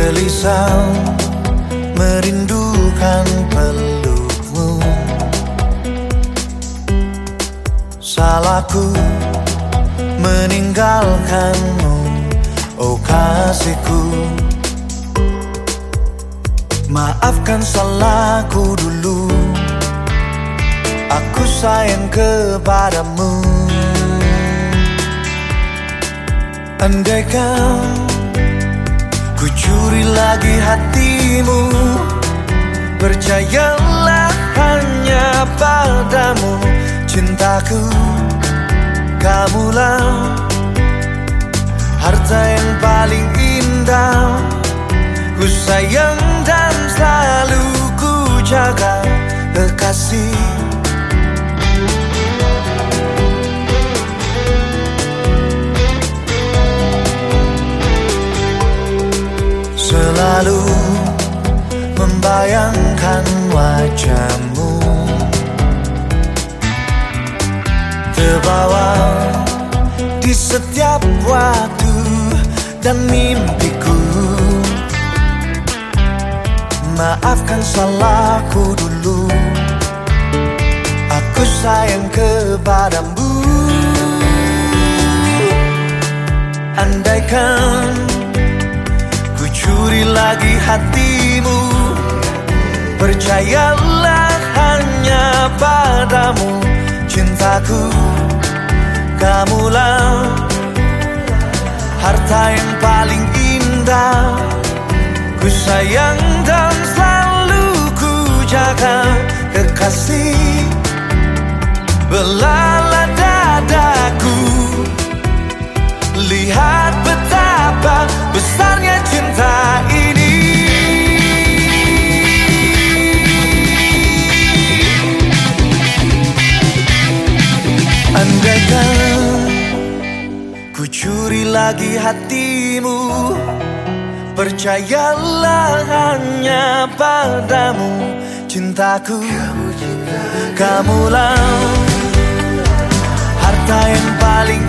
Gelisah merindukan pelukmu. Salahku meninggalkanmu Oh kasihku. Maafkan salahku dulu Aku sayang kepadamu. Andaikan Ku curi lagi hatimu. Percayalah hanya padamu. Cintaku Kamulah Harta yang paling indah. Ku sayang dan selalu ku jaga Kekasih membayangkan wajahmu. Terbawa di setiap waktu dan mimpiku. Maafkan salahku dulu. Aku sayang kepadamu. Andaikan Curi lagi hatimu Percayalah hanya padamu Cintaku Kamulah Harta yang paling indah. Ku sayang dan selalu ku jaga Kekasih. Belala dadaku Lihat curi lagi hatimu. Percayalah hanya padamu. Cintaku Kamulah harta yang paling